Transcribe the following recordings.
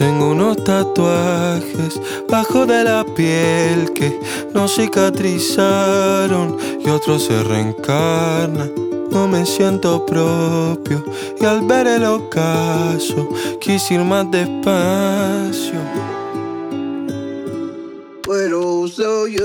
Tengo unos tatuajes bajo de la piel que no cicatrizaron y otros se reencarnan. No me siento propio y al ver el ocaso quise ir más despacio. Pero soy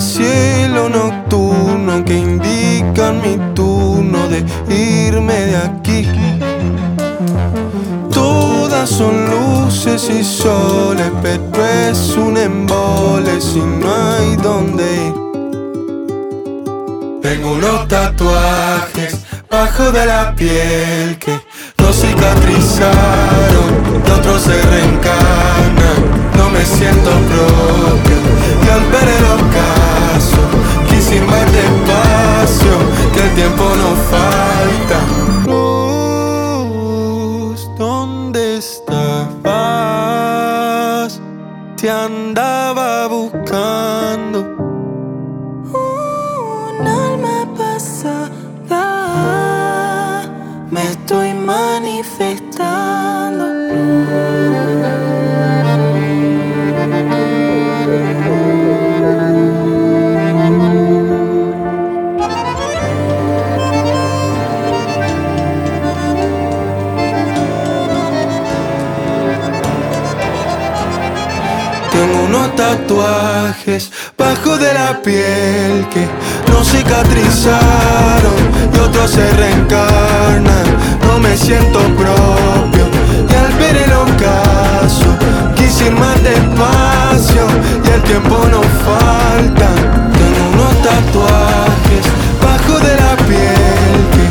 cielo nocturno que indican mi turno de irme de aquí. Todas son luces y soles, pero es un embole si no hay donde ir. Tengo unos tatuajes bajo de la piel que no cicatrizaron, y otros se reencarnan. No me siento propio y al ver el Andaba buscando. Un alma pasada, me estoy manifestando. tatuajes bajo de la piel que no cicatrizaron y otros se reencarnan. No me siento propio y al ver el ocaso quise ir más despacio y el tiempo no falta. Tengo unos tatuajes bajo de la piel que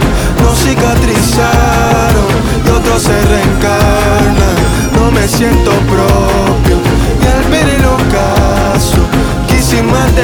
no cicatrizaron y otros se reencarnan. No me siento propio. σου. Κι σημάντε